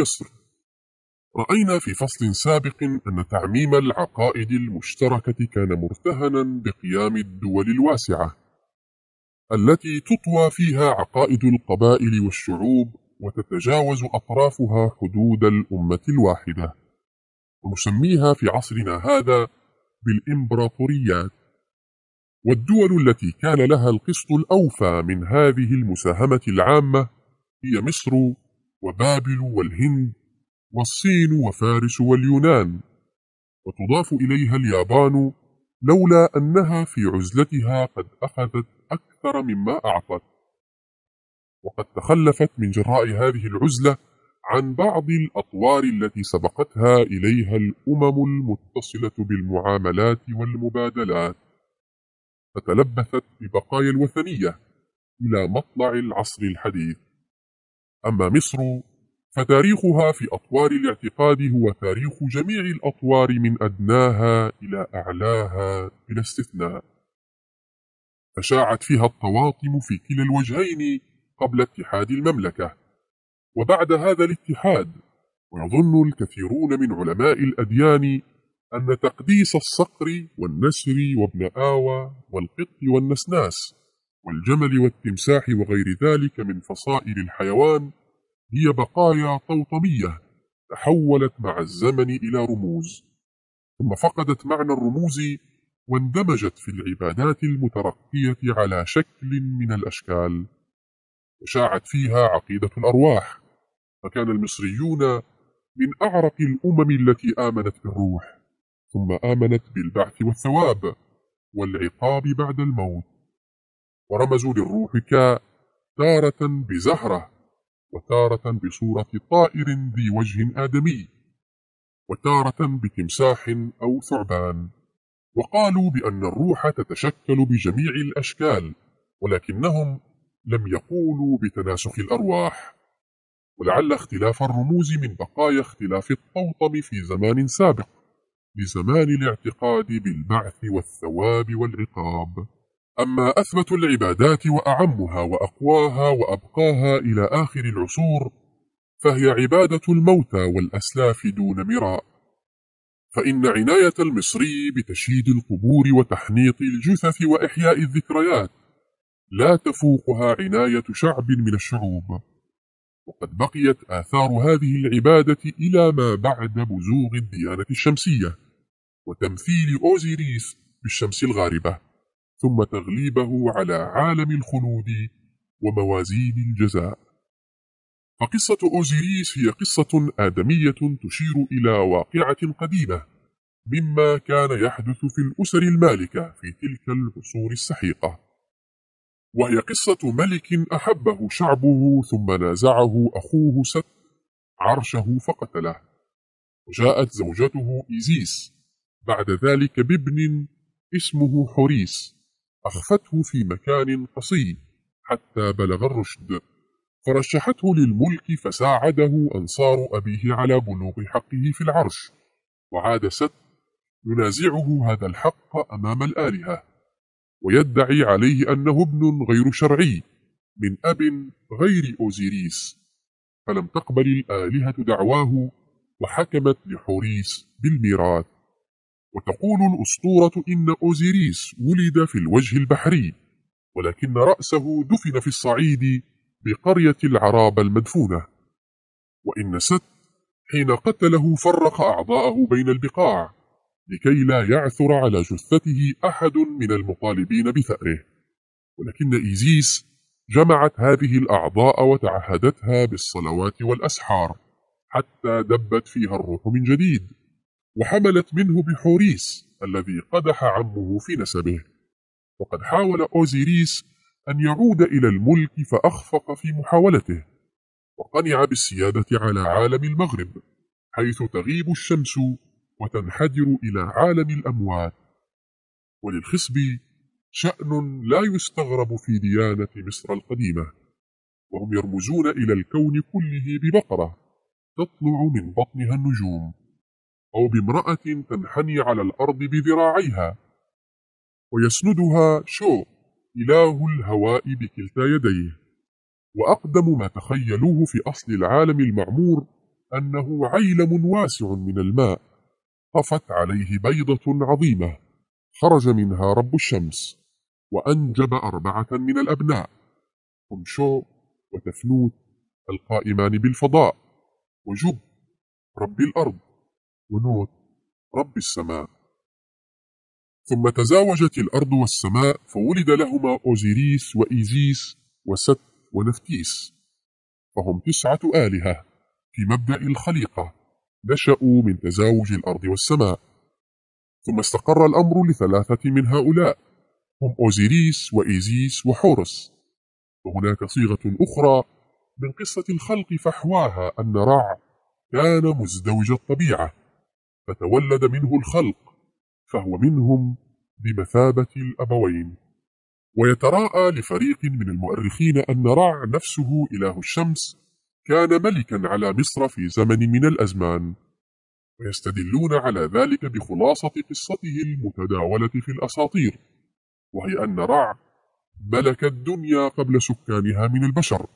مصر. رأينا في فصل سابق أن تعميم العقائد المشتركة كان مرتهنا بقيام الدول الواسعة التي تطوى فيها عقائد القبائل والشعوب وتتجاوز أطرافها حدود الأمة الواحدة. ونسميها في عصرنا هذا بالإمبراطوريات. والدول التي كان لها القسط الأوفى من هذه المساهمة العامة هي مصر وبابل والهند والصين وفارس واليونان وتضاف إليها اليابان لولا أنها في عزلتها قد أخذت أكثر مما أعطت. وقد تخلفت من جراء هذه العزلة عن بعض الأطوار التي سبقتها إليها الأمم المتصلة بالمعاملات والمبادلات. فتلبثت ببقايا الوثنية إلى مطلع العصر الحديث. أما مصر فتاريخها في أطوار الاعتقاد هو تاريخ جميع الأطوار من أدناها إلى أعلاها بلا استثناء. فشاعت فيها الطواطم في كلا الوجهين قبل اتحاد المملكة. وبعد هذا الاتحاد ويظن الكثيرون من علماء الأديان أن تقديس الصقر والنسر وابن آوى والقط والنسناس والجمل والتمساح وغير ذلك من فصائل الحيوان هي بقايا طوطمية تحولت مع الزمن إلى رموز ثم فقدت معنى الرموز واندمجت في العبادات المترقية على شكل من الأشكال. وشاعت فيها عقيدة الأرواح فكان المصريون من أعرق الأمم التي آمنت بالروح ثم آمنت بالبعث والثواب والعقاب بعد الموت. ورمزوا للروح ك تارة بزهرة وتارة بصورة طائر ذي وجه آدمي وتارة بتمساح أو ثعبان. وقالوا بأن الروح تتشكل بجميع الأشكال ولكنهم لم يقولوا بتناسخ الأرواح. ولعل اختلاف الرموز من بقايا اختلاف الطوطم في زمان سابق لزمان الاعتقاد بالبعث والثواب والعقاب. أما أثبت العبادات وأعمها وأقواها وأبقاها إلى آخر العصور فهي عبادة الموتى والأسلاف دون مراء. فإن عناية المصري بتشييد القبور وتحنيط الجثث وإحياء الذكريات لا تفوقها عناية شعب من الشعوب. وقد بقيت آثار هذه العبادة إلى ما بعد بزوغ الديانة الشمسية وتمثيل أوزيريس بالشمس الغاربة. ثم تغليبه على عالم الخلود وموازين الجزاء. فقصة أوزيريس هي قصة آدمية تشير إلى واقعة قديمة مما كان يحدث في الأسر المالكة في تلك العصور السحيقة. وهي قصة ملك أحبه شعبه ثم نازعه أخوه ست عرشه فقتله. وجاءت زوجته إيزيس بعد ذلك بابن اسمه حوريس. أخفته في مكان قصي حتى بلغ الرشد. فرشحته للملك فساعده أنصار أبيه على بلوغ حقه في العرش. وعاد ست ينازعه هذا الحق أمام الآلهة ويدعي عليه أنه ابن غير شرعي من أب غير أوزيريس. فلم تقبل الآلهة دعواه وحكمت لحوريس بالميراث. وتقول الأسطورة إن أوزيريس ولد في الوجه البحري ولكن رأسه دفن في الصعيد بقرية العراب المدفونة. وإن ست حين قتله فرق أعضاءه بين البقاع لكي لا يعثر على جثته أحد من المطالبين بثأره. ولكن إيزيس جمعت هذه الأعضاء وتعهدتها بالصلوات والأسحار حتى دبت فيها الروح من جديد. وحملت منه بحوريس الذي قدح عمه في نسبه. وقد حاول أوزيريس أن يعود إلى الملك فأخفق في محاولته وقنع بالسيادة على عالم المغرب حيث تغيب الشمس وتنحدر إلى عالم الأموات. وللخصب شأن لا يستغرب في ديانة مصر القديمة وهم يرمزون إلى الكون كله ببقرة تطلع من بطنها النجوم. أو بامرأة تنحني على الأرض بذراعيها. ويسندها شو إله الهواء بكلتا يديه. وأقدم ما تخيلوه في أصل العالم المعمور أنه عيلم واسع من الماء. طفت عليه بيضة عظيمة. خرج منها رب الشمس. وأنجب أربعة من الأبناء. هم شو وتفنوت القائمان بالفضاء. وجب رب الأرض. ونوت رب السماء. ثم تزاوجت الأرض والسماء فولد لهما أوزيريس وإيزيس وست ونفتيس. فهم تسعة آلهة في مبدأ الخليقة. نشأوا من تزاوج الأرض والسماء. ثم استقر الأمر لثلاثة من هؤلاء. هم أوزيريس وإيزيس وحورس. وهناك صيغة أخرى من قصة الخلق فحواها أن رع كان مزدوج الطبيعة. فتولد منه الخلق فهو منهم بمثابة الأبوين. ويتراءى لفريق من المؤرخين أن رع نفسه إله الشمس كان ملكا على مصر في زمن من الأزمان. ويستدلون على ذلك بخلاصة قصته المتداولة في الأساطير وهي أن رع ملك الدنيا قبل سكانها من البشر.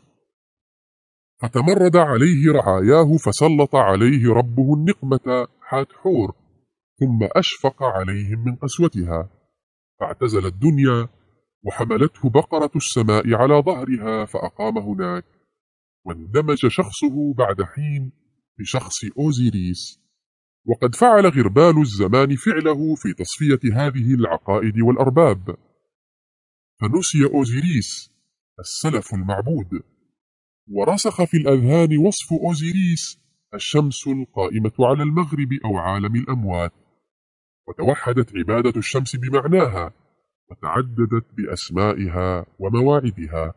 فتمرد عليه رعاياه فسلط عليه ربه النقمة حور ثم أشفق عليهم من قسوتها. فاعتزل الدنيا وحملته بقرة السماء على ظهرها فأقام هناك. واندمج شخصه بعد حين بشخص أوزيريس. وقد فعل غربال الزمان فعله في تصفية هذه العقائد والأرباب. فنسي أوزيريس السلف المعبود. ورسخ في الأذهان وصف أوزيريس الشمس القائمة على المغرب أو عالم الأموات. وتوحدت عبادة الشمس بمعناها وتعددت بأسمائها ومواعدها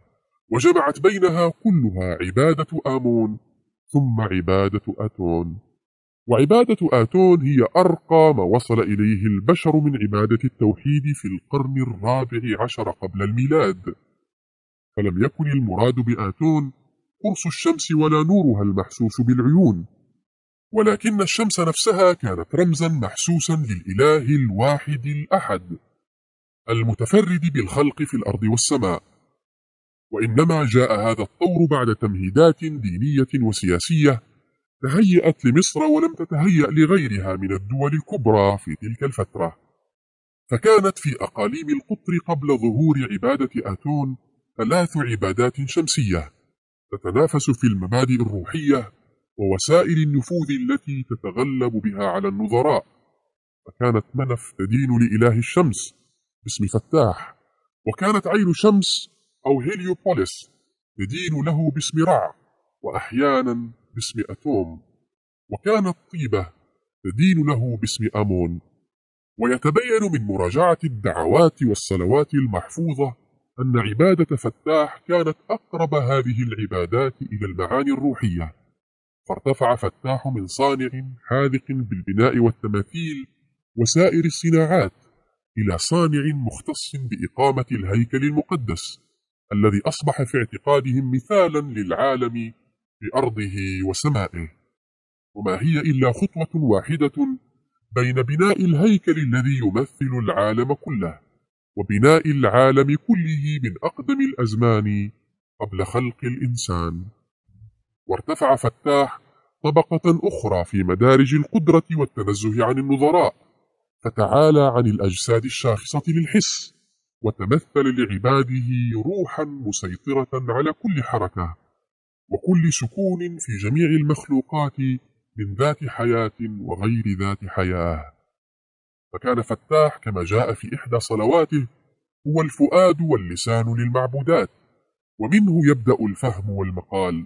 وجمعت بينها كلها عبادة آمون ثم عبادة آتون. وعبادة آتون هي أرقى ما وصل إليه البشر من عبادة التوحيد في القرن الرابع عشر قبل الميلاد. فلم يكن المراد بآتون قرص الشمس ولا نورها المحسوس بالعيون ولكن الشمس نفسها كانت رمزا محسوسا للإله الواحد الأحد المتفرد بالخلق في الأرض والسماء. وإنما جاء هذا الطور بعد تمهيدات دينية وسياسية تهيأت لمصر ولم تتهيأ لغيرها من الدول الكبرى في تلك الفترة. فكانت في أقاليم القطر قبل ظهور عبادة آتون ثلاث عبادات شمسية. تتنافس في المبادئ الروحية ووسائل النفوذ التي تتغلب بها على النظراء فكانت منف تدين لإله الشمس باسم فتاح وكانت عين شمس أو هيليوبوليس تدين له باسم رع وأحيانا باسم أتوم وكانت طيبة تدين له باسم أمون ويتبين من مراجعة الدعوات والصلوات المحفوظة أن عبادة فتاح كانت أقرب هذه العبادات إلى المعاني الروحية. فارتفع فتاح من صانع حاذق بالبناء والتماثيل وسائر الصناعات إلى صانع مختص بإقامة الهيكل المقدس الذي أصبح في اعتقادهم مثالا للعالم بأرضه وسمائه. وما هي إلا خطوة واحدة بين بناء الهيكل الذي يمثل العالم كله. وبناء العالم كله من أقدم الأزمان قبل خلق الإنسان. وارتفع فتاح طبقة أخرى في مدارج القدرة والتنزه عن النظراء فتعالى عن الأجساد الشاخصة للحس وتمثل لعباده روحا مسيطرة على كل حركة وكل سكون في جميع المخلوقات من ذات حياة وغير ذات حياة. فكان فتاح كما جاء في إحدى صلواته هو الفؤاد واللسان للمعبودات ومنه يبدأ الفهم والمقال.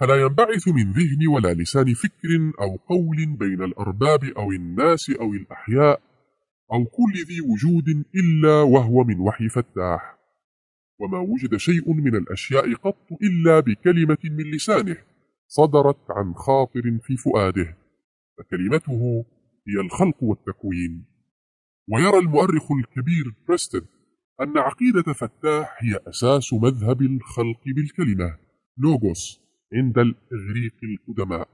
فلا ينبعث من ذهن ولا لسان فكر أو قول بين الأرباب أو الناس أو الأحياء أو كل ذي وجود إلا وهو من وحي فتاح. وما وجد شيء من الأشياء قط إلا بكلمة من لسانه صدرت عن خاطر في فؤاده فكلمته هي الخلق والتكوين. ويرى المؤرخ الكبير بريستن أن عقيدة فتاح هي أساس مذهب الخلق بالكلمة لوغوس عند الإغريق القدماء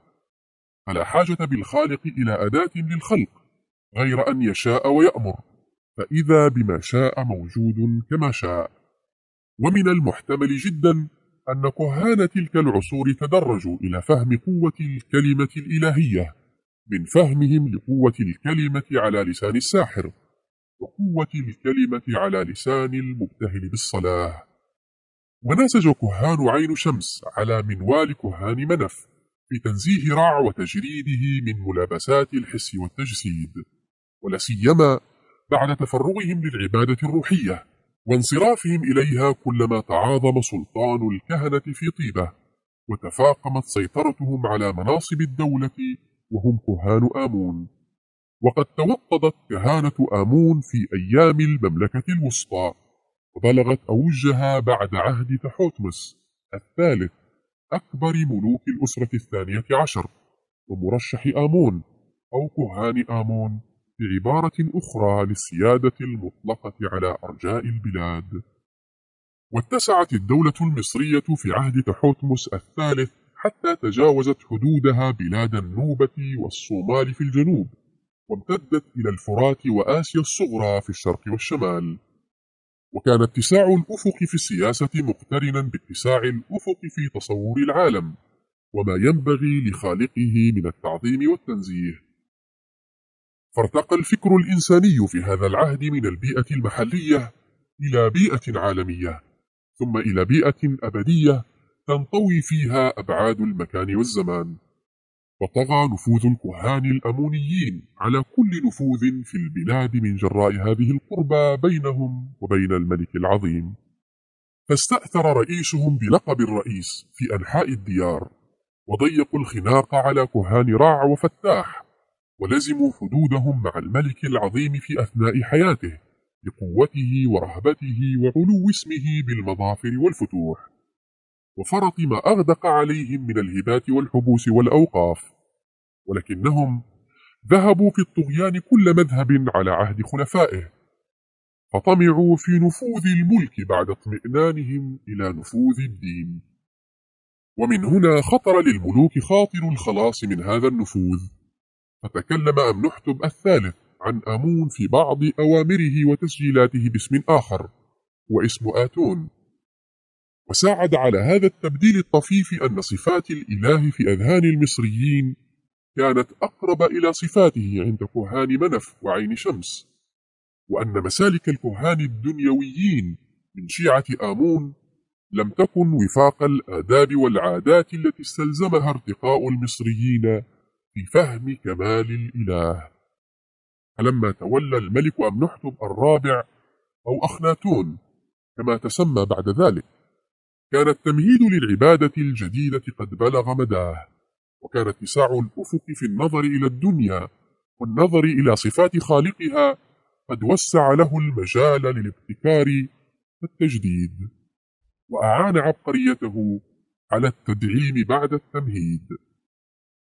فلا حاجة بالخالق إلى أداة للخلق غير أن يشاء ويأمر فإذا بما شاء موجود كما شاء. ومن المحتمل جدا أن كهان تلك العصور تدرجوا إلى فهم قوة الكلمة الإلهية. من فهمهم لقوة الكلمة على لسان الساحر وقوة الكلمة على لسان المبتهل بالصلاة ونسج كهان عين شمس على منوال كهان منف في تنزيه رع وتجريده من ملابسات الحس والتجسيد. ولا سيما بعد تفرغهم للعبادة الروحية وانصرافهم إليها كلما تعاظم سلطان الكهنة في طيبة وتفاقمت سيطرتهم على مناصب الدولة وهم كهان آمون. وقد توطدت كهانة آمون في أيام المملكة الوسطى وبلغت أوجها بعد عهد تحوتمس الثالث أكبر ملوك الأسرة الثانية عشر ومرشح آمون أو كهان آمون بعبارة أخرى للسيادة المطلقة على أرجاء البلاد. واتسعت الدولة المصرية في عهد تحوتمس الثالث حتى تجاوزت حدودها بلاد النوبة والصومال في الجنوب وامتدت إلى الفرات وآسيا الصغرى في الشرق والشمال. وكان اتساع الأفق في السياسة مقترنا باتساع الأفق في تصور العالم وما ينبغي لخالقه من التعظيم والتنزيه. فارتقى الفكر الإنساني في هذا العهد من البيئة المحلية إلى بيئة عالمية ثم إلى بيئة أبدية تنطوي فيها أبعاد المكان والزمان. وطغى نفوذ الكهان الأمونيين على كل نفوذ في البلاد من جراء هذه القربى بينهم وبين الملك العظيم. فاستأثر رئيسهم بلقب الرئيس في أنحاء الديار وضيقوا الخناق على كهان رع وفتاح ولزموا حدودهم مع الملك العظيم في أثناء حياته لقوته ورهبته وعلو اسمه بالمظافر والفتوح. وفرط ما أغدق عليهم من الهبات والحبوس والأوقاف. ولكنهم ذهبوا في الطغيان كل مذهب على عهد خلفائه. فطمعوا في نفوذ الملك بعد اطمئنانهم إلى نفوذ الدين. ومن هنا خطر للملوك خاطر الخلاص من هذا النفوذ. فتكلم أمنحتب الثالث عن آمون في بعض أوامره وتسجيلاته باسم آخر واسم آتون. وساعد على هذا التبديل الطفيف أن صفات الإله في أذهان المصريين كانت أقرب إلى صفاته عند كهان منف وعين شمس وأن مسالك الكهان الدنيويين من شيعة آمون لم تكن وفاق الآداب والعادات التي استلزمها ارتقاء المصريين في فهم كمال الإله. فلما تولى الملك أمنحتب الرابع أو أخناتون كما تسمى بعد ذلك. كان التمهيد للعبادة الجديدة قد بلغ مداه وكان اتساع الأفق في النظر إلى الدنيا والنظر إلى صفات خالقها قد وسع له المجال للابتكار والتجديد وأعان عبقريته على التدعيم بعد التمهيد.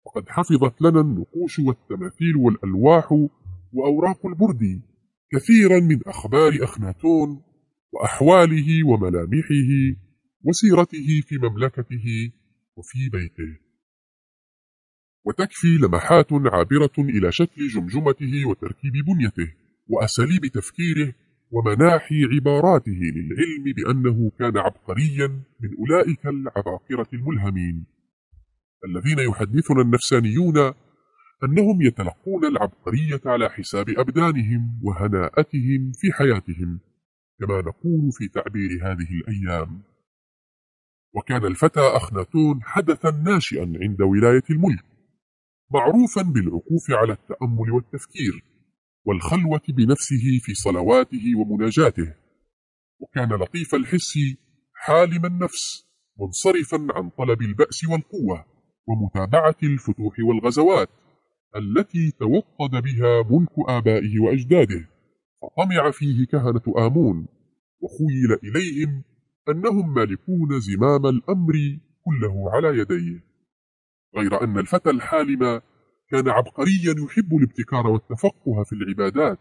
وقد حفظت لنا النقوش والتماثيل والألواح وأوراق البرد كثيرا من أخبار أخناتون وأحواله وملامحه وسيرته في مملكته وفي بيته. وتكفي لمحات عابرة إلى شكل جمجمته وتركيب بنيته وأساليب تفكيره ومناحي عباراته للعلم بأنه كان عبقريا من أولئك العباقرة الملهمين. الذين يحدثنا النفسانيون أنهم يتلقون العبقرية على حساب أبدانهم وهناءتهم في حياتهم كما نقول في تعبير هذه الأيام. وكان الفتى أخناتون حدثا ناشئا عند ولاية الملك معروفا بالعكوف على التأمل والتفكير والخلوة بنفسه في صلواته ومناجاته وكان لطيف الحس حالم النفس منصرفا عن طلب البأس والقوة ومتابعة الفتوح والغزوات التي توطد بها ملك آبائه وأجداده فطمع فيه كهنة آمون وخيل إليهم أنهم مالكون زمام الأمر كله على يديه. غير أن الفتى الحالم كان عبقريا يحب الابتكار والتفقه في العبادات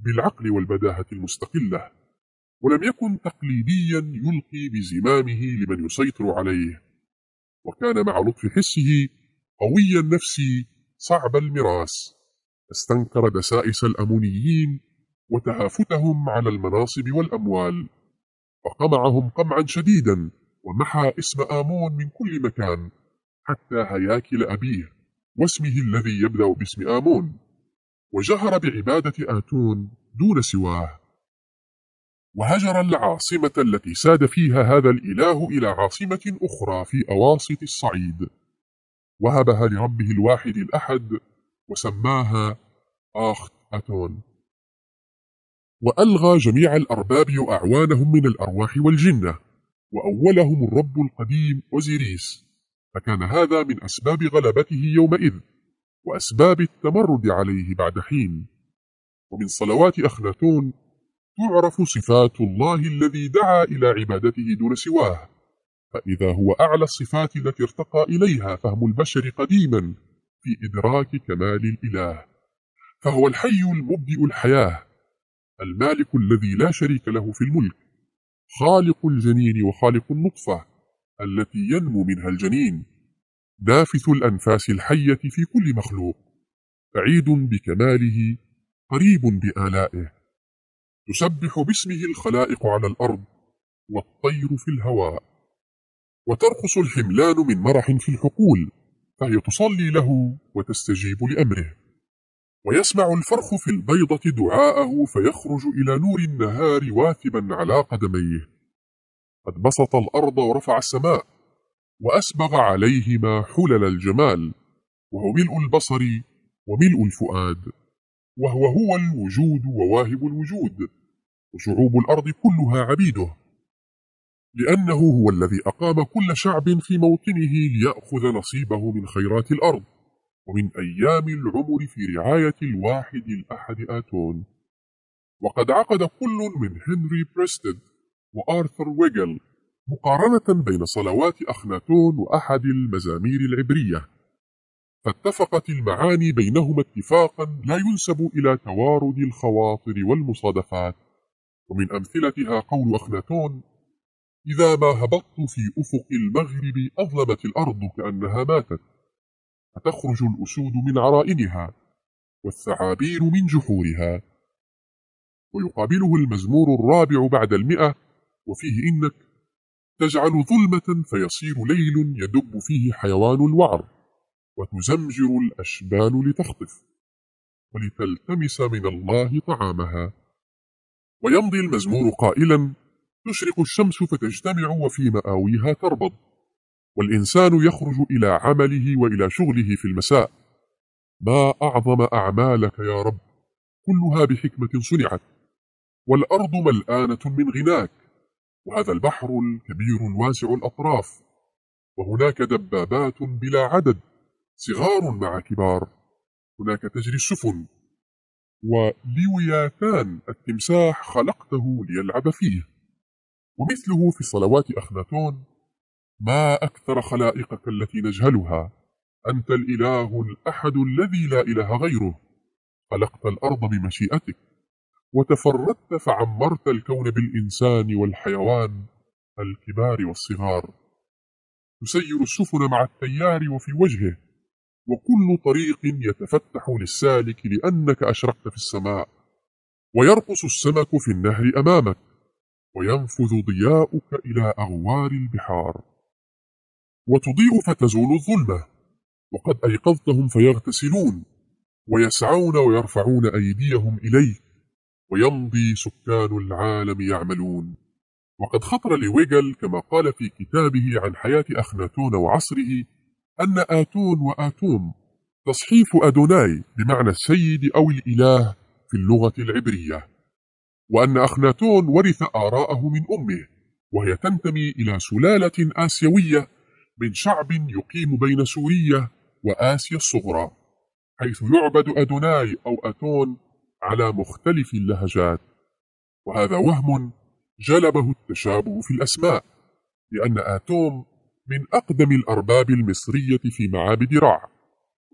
بالعقل والبداهة المستقلة ولم يكن تقليديا يلقي بزمامه لمن يسيطر عليه. وكان مع لطف حسه قوي النفس صعب المراس. استنكر دسائس الأمونيين وتهافتهم على المناصب والأموال. وقمعهم قمعا شديدا ومحى اسم آمون من كل مكان حتى هياكل أبيه واسمه الذي يبدأ باسم آمون. وجهر بعبادة آتون دون سواه. وهجر العاصمة التي ساد فيها هذا الإله إلى عاصمة أخرى في أواسط الصعيد. وهبها لربه الواحد الأحد وسماها آخت أتون. وألغى جميع الأرباب وأعوانهم من الأرواح والجنة. وأولهم الرب القديم وزيريس فكان هذا من أسباب غلبته يومئذ وأسباب التمرد عليه بعد حين. ومن صلوات أخناتون تعرف صفات الله الذي دعا إلى عبادته دون سواه. فإذا هو أعلى الصفات التي ارتقى إليها فهم البشر قديما في إدراك كمال الإله. فهو الحي المبدئ الحياة. المالك الذي لا شريك له في الملك خالق الجنين وخالق النطفة التي ينمو منها الجنين نافث الأنفاس الحية في كل مخلوق سعيد بكماله قريب بآلائه. تسبح باسمه الخلائق على الأرض والطير في الهواء. وترقص الحملان من مرح في الحقول فهي تصلي له وتستجيب لأمره. ويسمع الفرخ في البيضة دعاءه فيخرج إلى نور النهار واثبا على قدميه. قد بسط الأرض ورفع السماء وأسبغ عليهما حلل الجمال وهو ملء البصر وملء الفؤاد وهو هو الوجود وواهب الوجود وشعوب الأرض كلها عبيده. لأنه هو الذي أقام كل شعب في موطنه ليأخذ نصيبه من خيرات الأرض. ومن أيام العمر في رعاية الواحد الأحد آتون. وقد عقد كل من هنري بريستد وآرثر ويجل مقارنة بين صلوات أخناتون وأحد المزامير العبرية. فاتفقت المعاني بينهما اتفاقا لا ينسب إلى توارد الخواطر والمصادفات. ومن أمثلتها قول أخناتون إذا ما هبطت في أفق المغرب أظلمت الأرض كأنها ماتت. فتخرج الأسود من عرائنها والثعابين من جحورها. ويقابله المزمور الرابع بعد المئة وفيه إنك تجعل ظلمة فيصير ليل يدب فيه حيوان الوعر وتزمجر الأشبال لتخطف ولتلتمس من الله طعامها. ويمضي المزمور قائلا تشرق الشمس فتجتمع وفي مآويها تربض. والإنسان يخرج إلى عمله وإلى شغله في المساء. ما أعظم أعمالك يا رب؟ كلها بحكمة صنعت. والأرض ملآنة من غناك. وهذا البحر الكبير الواسع الأطراف. وهناك دبابات بلا عدد. صغار مع كبار. هناك تجري السفن. ولوياتان التمساح خلقته ليلعب فيه. ومثله في صلوات أخناتون ما أكثر خلائقك التي نجهلها؟ أنت الإله الأحد الذي لا إله غيره. خلقت الأرض بمشيئتك وتفردت فعمرت الكون بالإنسان والحيوان الكبار والصغار. تسير السفن مع التيار وفي وجهه وكل طريق يتفتح للسالك لأنك أشرقت في السماء. ويرقص السمك في النهر أمامك وينفذ ضياؤك إلى أغوار البحار. وتضيء فتزول الظلمة. وقد أيقظتهم فيغتسلون ويسعون ويرفعون أيديهم إليك ويمضي سكان العالم يعملون. وقد خطر لويجل كما قال في كتابه عن حياة أخناتون وعصره أن آتون وآتوم تصحيف أدوناي بمعنى السيد أو الإله في اللغة العبرية وأن أخناتون ورث آراءه من أمه وهي تنتمي إلى سلالة آسيوية من شعب يقيم بين سوريا وآسيا الصغرى حيث يعبد أدوناي أو أتون على مختلف اللهجات. وهذا وهم جلبه التشابه في الأسماء لأن آتوم من أقدم الأرباب المصرية في معابد رع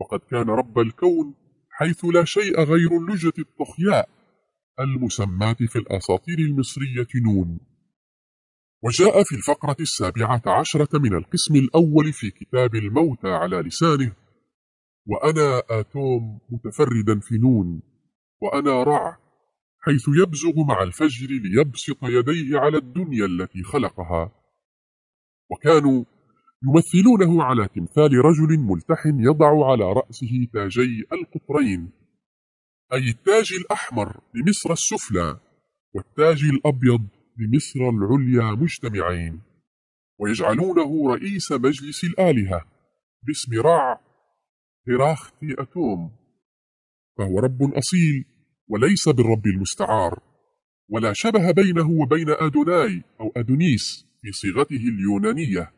وقد كان رب الكون حيث لا شيء غير اللجة الطخياء المسماة في الأساطير المصرية نون. وجاء في الفقرة السابعة عشرة من القسم الأول في كتاب الموتى على لسانه. وأنا آتوم متفردا في نون وأنا رع حيث يبزغ مع الفجر ليبسط يديه على الدنيا التي خلقها. وكانوا يمثلونه على تمثال رجل ملتحن يضع على رأسه تاجي القطرين أي التاج الأحمر لمصر السفلى والتاج الأبيض لمصر العليا مجتمعين ويجعلونه رئيس مجلس الآلهة باسم رع هراختي أتوم فهو رب أصيل وليس بالرب المستعار ولا شبه بينه وبين أدوناي أو أدونيس في صيغته اليونانية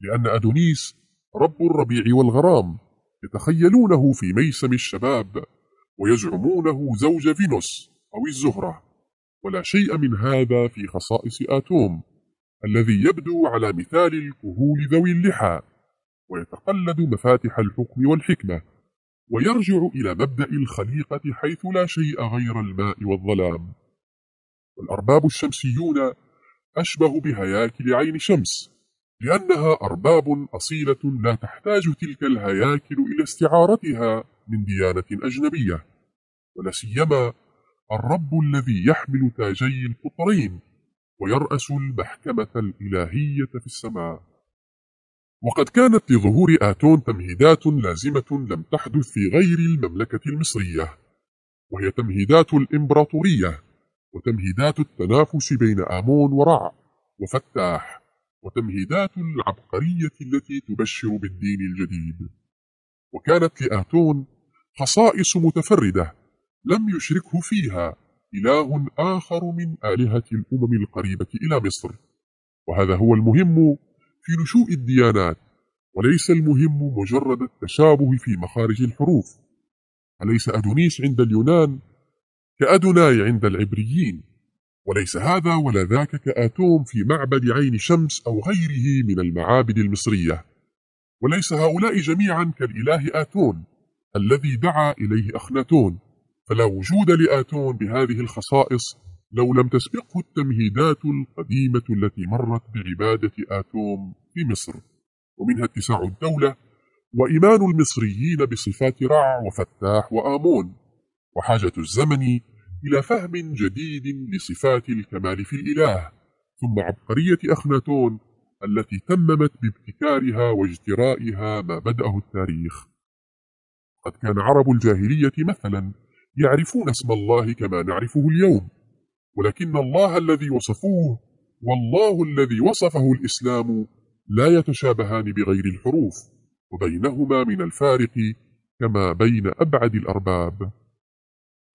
لأن أدونيس رب الربيع والغرام يتخيلونه في ميسم الشباب ويزعمونه زوج فينوس أو الزهرة. ولا شيء من هذا في خصائص آتوم الذي يبدو على مثال الكهول ذوي اللحى ويتقلد مفاتح الحكم والحكمة ويرجع إلى مبدأ الخليقة حيث لا شيء غير الماء والظلام. والأرباب الشمسيون أشبه بهياكل عين شمس لأنها أرباب أصيلة لا تحتاج تلك الهياكل إلى استعارتها من ديانة أجنبية ولا سيما الرب الذي يحمل تاجي القطرين ويرأس المحكمة الإلهية في السماء. وقد كانت لظهور آتون تمهيدات لازمة لم تحدث في غير المملكة المصرية وهي تمهيدات الإمبراطورية وتمهيدات التنافس بين آمون ورع وفتاح وتمهيدات العبقرية التي تبشر بالدين الجديد. وكانت لآتون خصائص متفردة لم يشركه فيها إله آخر من آلهة الأمم القريبة إلى مصر. وهذا هو المهم في نشوء الديانات وليس المهم مجرد التشابه في مخارج الحروف. أليس أدونيس عند اليونان كأدوناي عند العبريين؟ وليس هذا ولا ذاك كآتوم في معبد عين شمس أو غيره من المعابد المصرية. وليس هؤلاء جميعا كالإله آتون الذي دعا إليه أخناتون. فلا وجود لآتون بهذه الخصائص لو لم تسبقه التمهيدات القديمة التي مرت بعبادة آتوم في مصر. ومنها اتساع الدولة وإيمان المصريين بصفات رع وفتاح وآمون. وحاجة الزمن إلى فهم جديد لصفات الكمال في الإله. ثم عبقرية أخناتون التي تممت بابتكارها واجترائها ما بدأه التاريخ. قد كان عرب الجاهلية مثلا يعرفون اسم الله كما نعرفه اليوم. ولكن الله الذي وصفوه والله الذي وصفه الإسلام لا يتشابهان بغير الحروف وبينهما من الفارق كما بين أبعد الأرباب.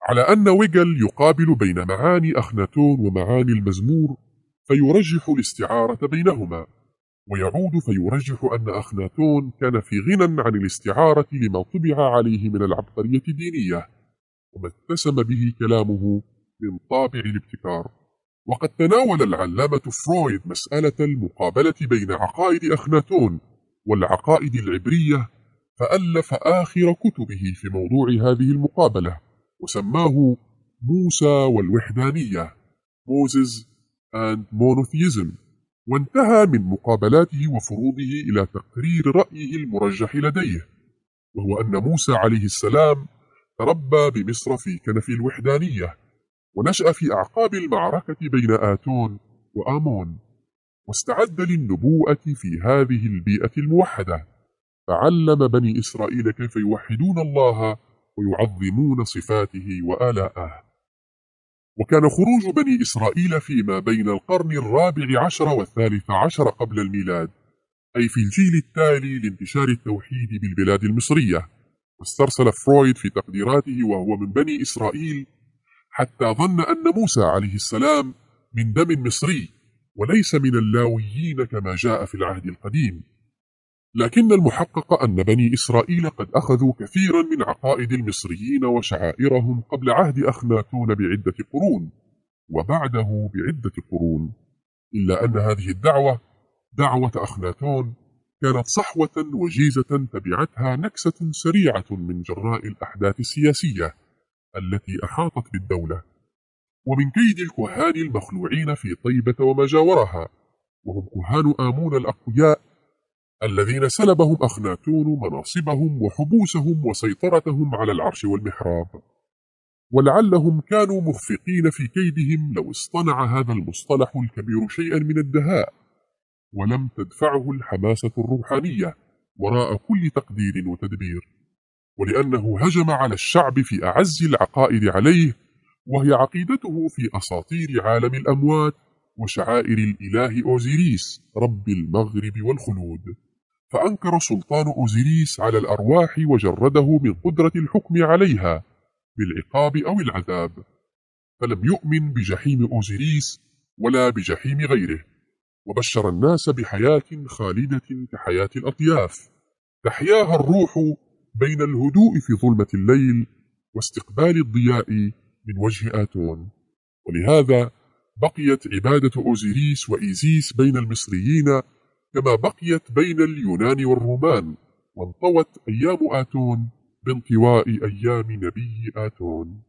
على أن ويجل يقابل بين معاني أخناتون ومعاني المزمور فيرجح الاستعارة بينهما ويعود فيرجح أن أخناتون كان في غنى عن الاستعارة لما طبع عليه من العبقرية الدينية. وما اتسم به كلامه من طابع الابتكار. وقد تناول العلامة فرويد مسألة المقابلة بين عقائد أخناتون والعقائد العبرية فألف آخر كتبه في موضوع هذه المقابلة وسماه موسى والوحدانية موزز and Monotheism وانتهى من مقابلاته وفروضه إلى تقرير رأيه المرجح لديه وهو أن موسى عليه السلام تربى بمصر في كنف الوحدانية ونشأ في أعقاب المعركة بين آتون وآمون واستعد للنبوءة في هذه البيئة الموحدة. فعلم بني إسرائيل كيف يوحدون الله ويعظمون صفاته وآلاءه وكان خروج بني إسرائيل فيما بين القرن الرابع عشر والثالث عشر قبل الميلاد أي في الجيل التالي لانتشار التوحيد بالبلاد المصرية. واسترسل فرويد في تقديراته وهو من بني إسرائيل حتى ظن أن موسى عليه السلام من دم مصري وليس من اللاويين كما جاء في العهد القديم. لكن المحقق أن بني إسرائيل قد أخذوا كثيرا من عقائد المصريين وشعائرهم قبل عهد أخناتون بعدة قرون وبعده بعدة قرون إلا أن هذه الدعوة دعوة أخناتون كانت صحوة وجيزة تبعتها نكسة سريعة من جراء الأحداث السياسية التي أحاطت بالدولة ومن كيد الكهان المخلوعين في طيبة وما جاورها وهم كهان آمون الأقوياء الذين سلبهم أخناتون مناصبهم وحبوسهم وسيطرتهم على العرش والمحراب. ولعلهم كانوا مخفقين في كيدهم لو اصطنع هذا المصطلح الكبير شيئا من الدهاء. ولم تدفعه الحماسة الروحانية وراء كل تقدير وتدبير ولأنه هجم على الشعب في أعز العقائد عليه وهي عقيدته في أساطير عالم الأموات وشعائر الإله أوزيريس رب المغرب والخلود. فأنكر سلطان أوزيريس على الأرواح وجرده من قدرة الحكم عليها بالعقاب أو العذاب. فلم يؤمن بجحيم أوزيريس ولا بجحيم غيره. وبشر الناس بحياة خالدة كحياة الأطياف. تحياها الروح بين الهدوء في ظلمة الليل واستقبال الضياء من وجه آتون. ولهذا بقيت عبادة أوزيريس وإيزيس بين المصريين كما بقيت بين اليونان والرومان وانطوت أيام آتون بانطواء أيام نبي آتون.